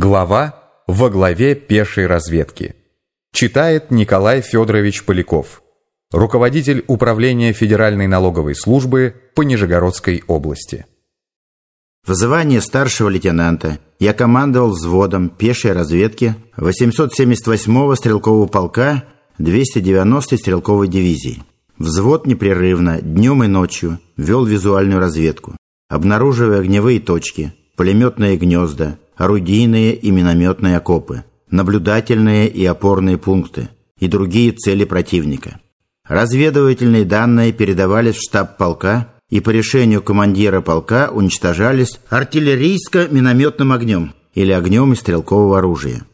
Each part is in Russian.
Глава «Во главе пешей разведки». Читает Николай Федорович Поляков, руководитель управления Федеральной налоговой службы по Нижегородской области. В звании старшего лейтенанта я командовал взводом пешей разведки 878-го стрелкового полка 290-й стрелковой дивизии. Взвод непрерывно, днем и ночью, вел визуальную разведку, обнаруживая огневые точки, пулеметные гнезда, орудийные и минометные окопы, наблюдательные и опорные пункты и другие цели противника. Разведывательные данные передавались в штаб полка и по решению командира полка уничтожались артиллерийско-минометным огнем или огнем из стрелкового оружия.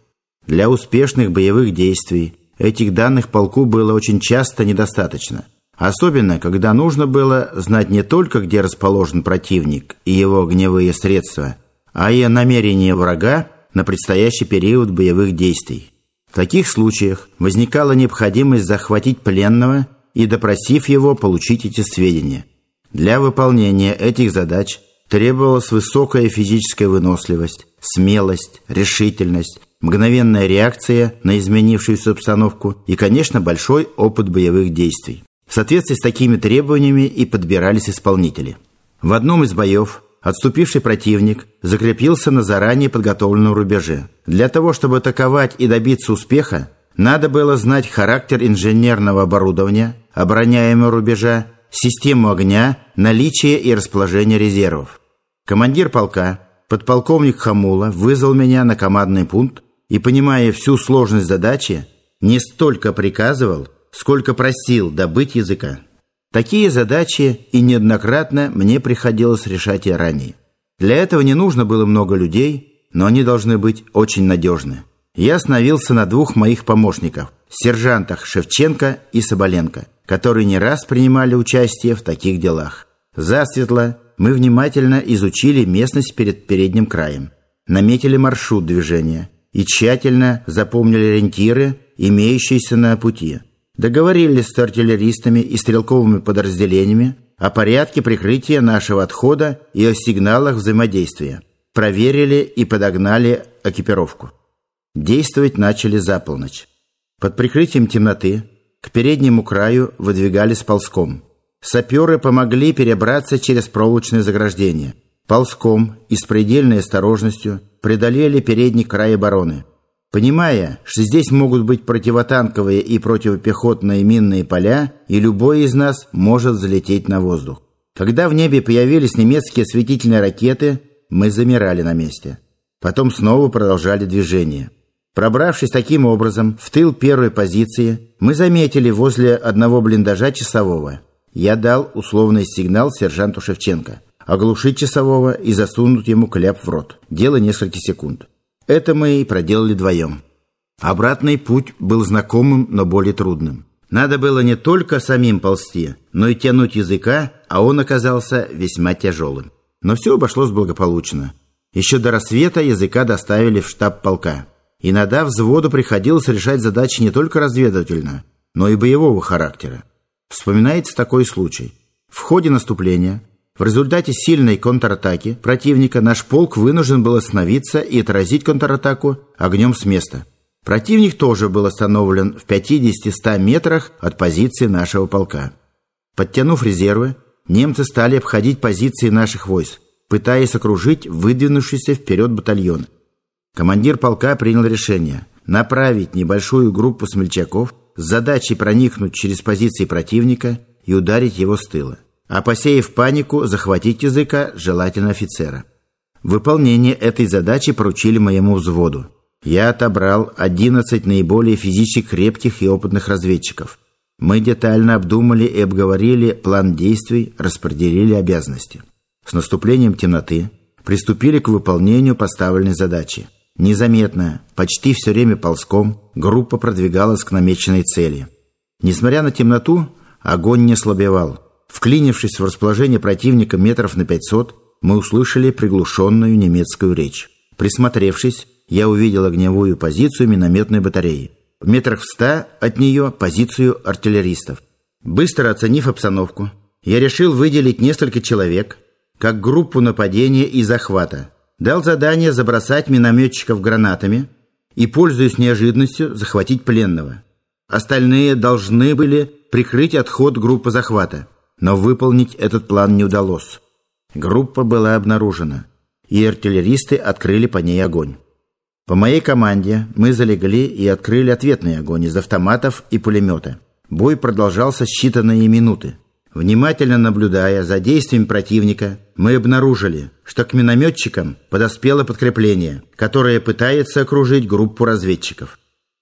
Для успешных боевых действий этих данных полку было очень часто недостаточно. Особенно, когда нужно было знать не только, где расположен противник и его огневые средства, а и о намерении врага на предстоящий период боевых действий. В таких случаях возникала необходимость захватить пленного и, допросив его, получить эти сведения. Для выполнения этих задач требовалась высокая физическая выносливость, смелость, решительность, мгновенная реакция на изменившуюся обстановку и, конечно, большой опыт боевых действий. В соответствии с такими требованиями и подбирались исполнители. В одном из боев Отступивший противник закрепился на заранее подготовленном рубеже. Для того, чтобы атаковать и добиться успеха, надо было знать характер инженерного оборудования, обороняемого рубежа, систему огня, наличие и расположение резервов. Командир полка, подполковник Хамула, вызвал меня на командный пункт и, понимая всю сложность задачи, не столько приказывал, сколько просил добыть языка. Такие задачи и неоднократно мне приходилось решать и ранее. Для этого не нужно было много людей, но они должны быть очень надежны. Я остановился на двух моих помощников – сержантах Шевченко и Соболенко, которые не раз принимали участие в таких делах. Засветло мы внимательно изучили местность перед передним краем, наметили маршрут движения и тщательно запомнили ориентиры, имеющиеся на пути – Договорились с артиллеристами и стрелковыми подразделениями о порядке прикрытия нашего отхода и о сигналах взаимодействия. Проверили и подогнали экипировку. Действовать начали за полночь. Под прикрытием темноты к переднему краю выдвигались ползком. Саперы помогли перебраться через проволочное заграждение. Ползком и с предельной осторожностью преодолели передний край обороны – Понимая, что здесь могут быть противотанковые и противопехотные минные поля, и любой из нас может залететь на воздух. Когда в небе появились немецкие осветительные ракеты, мы замирали на месте. Потом снова продолжали движение. Пробравшись таким образом в тыл первой позиции, мы заметили возле одного блиндажа часового. Я дал условный сигнал сержанту Шевченко оглушить часового и засунуть ему кляп в рот. Дело несколько секунд. Это мы и проделали вдвоем. Обратный путь был знакомым, но более трудным. Надо было не только самим ползти, но и тянуть языка, а он оказался весьма тяжелым. Но все обошлось благополучно. Еще до рассвета языка доставили в штаб полка. Иногда взводу приходилось решать задачи не только разведывательно, но и боевого характера. Вспоминается такой случай. В ходе наступления в результате сильной контратаки противника наш полк вынужден был остановиться и отразить контратаку огнем с места. Противник тоже был остановлен в 50-100 метрах от позиции нашего полка. Подтянув резервы, немцы стали обходить позиции наших войск, пытаясь окружить выдвинувшийся вперед батальон. Командир полка принял решение направить небольшую группу смельчаков с задачей проникнуть через позиции противника и ударить его с тыла а посеяв панику, захватить языка, желательно офицера. Выполнение этой задачи поручили моему взводу. Я отобрал 11 наиболее физически крепких и опытных разведчиков. Мы детально обдумали и обговорили план действий, распределили обязанности. С наступлением темноты приступили к выполнению поставленной задачи. Незаметно, почти все время ползком, группа продвигалась к намеченной цели. Несмотря на темноту, огонь не слабевал. Вклинившись в расположение противника метров на 500, мы услышали приглушенную немецкую речь. Присмотревшись, я увидел огневую позицию минометной батареи. В метрах в ста от нее позицию артиллеристов. Быстро оценив обстановку, я решил выделить несколько человек как группу нападения и захвата, дал задание забросать минометчиков гранатами и, пользуясь неожиданностью, захватить пленного. Остальные должны были прикрыть отход группы захвата, но выполнить этот план не удалось. Группа была обнаружена, и артиллеристы открыли по ней огонь. По моей команде мы залегли и открыли ответный огонь из автоматов и пулемета. Бой продолжался считанные минуты. Внимательно наблюдая за действием противника, мы обнаружили, что к минометчикам подоспело подкрепление, которое пытается окружить группу разведчиков.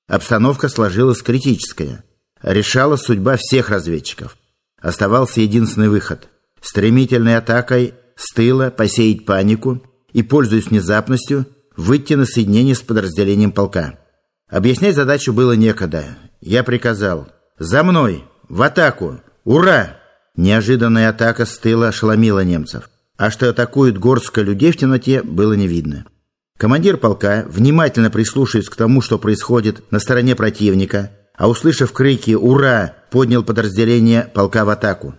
Обстановка сложилась критическая. Решала судьба всех разведчиков. Оставался единственный выход – стремительной атакой с тыла посеять панику и, пользуясь внезапностью, выйти на соединение с подразделением полка. Объяснять задачу было некогда. Я приказал «За мной! В атаку! Ура!» Неожиданная атака с тыла ошеломила немцев, а что атакует горстка людей в темноте, было не видно. Командир полка, внимательно прислушиваясь к тому, что происходит на стороне противника, а услышав крики «Ура!», поднял подразделение полка в атаку.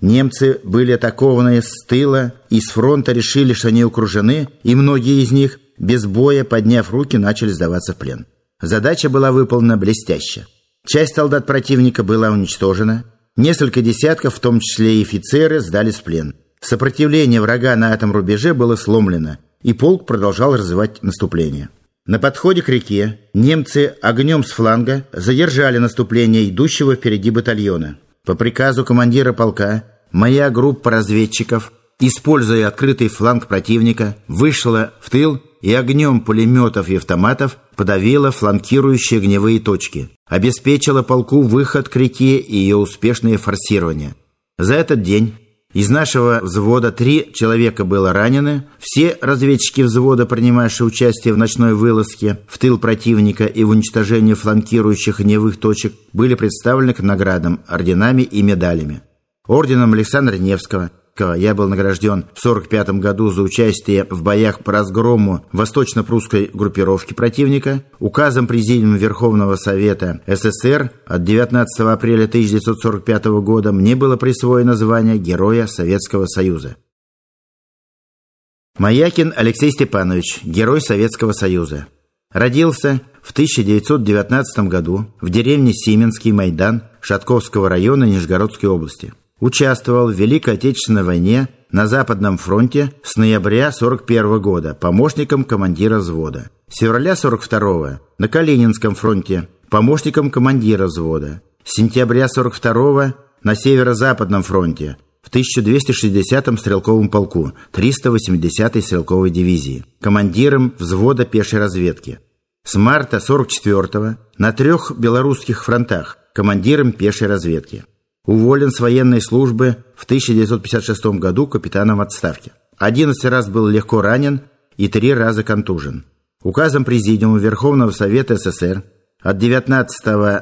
Немцы были атакованы с тыла и с фронта решили, что они окружены, и многие из них, без боя, подняв руки, начали сдаваться в плен. Задача была выполнена блестяще. Часть солдат противника была уничтожена, Несколько десятков, в том числе и офицеры, сдались в плен. Сопротивление врага на этом рубеже было сломлено, и полк продолжал развивать наступление. На подходе к реке немцы огнем с фланга задержали наступление идущего впереди батальона. По приказу командира полка моя группа разведчиков, используя открытый фланг противника, вышла в тыл и огнем пулеметов и автоматов подавила фланкирующие огневые точки, обеспечила полку выход к реке и ее успешное форсирование. За этот день из нашего взвода три человека было ранены, все разведчики взвода, принимавшие участие в ночной вылазке в тыл противника и в уничтожении фланкирующих огневых точек, были представлены к наградам, орденами и медалями. Орденом Александра Невского – я был награжден в 1945 году за участие в боях по разгрому восточно-прусской группировки противника, указом Президиума Верховного Совета СССР от 19 апреля 1945 года мне было присвоено звание Героя Советского Союза. Маякин Алексей Степанович, Герой Советского Союза. Родился в 1919 году в деревне Сименский Майдан Шатковского района Нижегородской области. Участвовал в Великой Отечественной войне на Западном фронте с ноября 41 года помощником командира взвода. С февраля 42 на Калининском фронте помощником командира взвода. С сентября 42 на Северо-Западном фронте в 1260-м стрелковом полку 380-й стрелковой дивизии, командиром взвода пешей разведки. С марта 44 на трех белорусских фронтах командиром пешей разведки. Уволен с военной службы в 1956 году капитаном отставки. 11 раз был легко ранен и три раза контужен. Указом Президиума Верховного Совета СССр от 19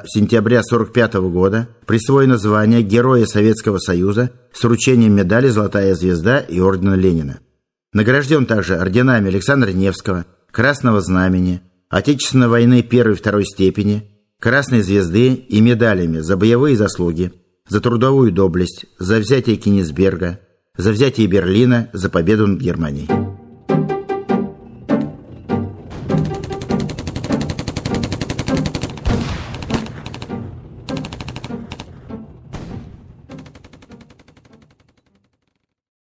сентября 1945 года присвоено звание Героя Советского Союза с вручением медали «Золотая звезда» и ордена Ленина. Награжден также орденами Александра Невского, Красного Знамени, Отечественной войны первой и второй степени, Красной Звезды и медалями за боевые заслуги – за трудовую доблесть, за взятие Кенисберга, за взятие Берлина, за победу над Германией.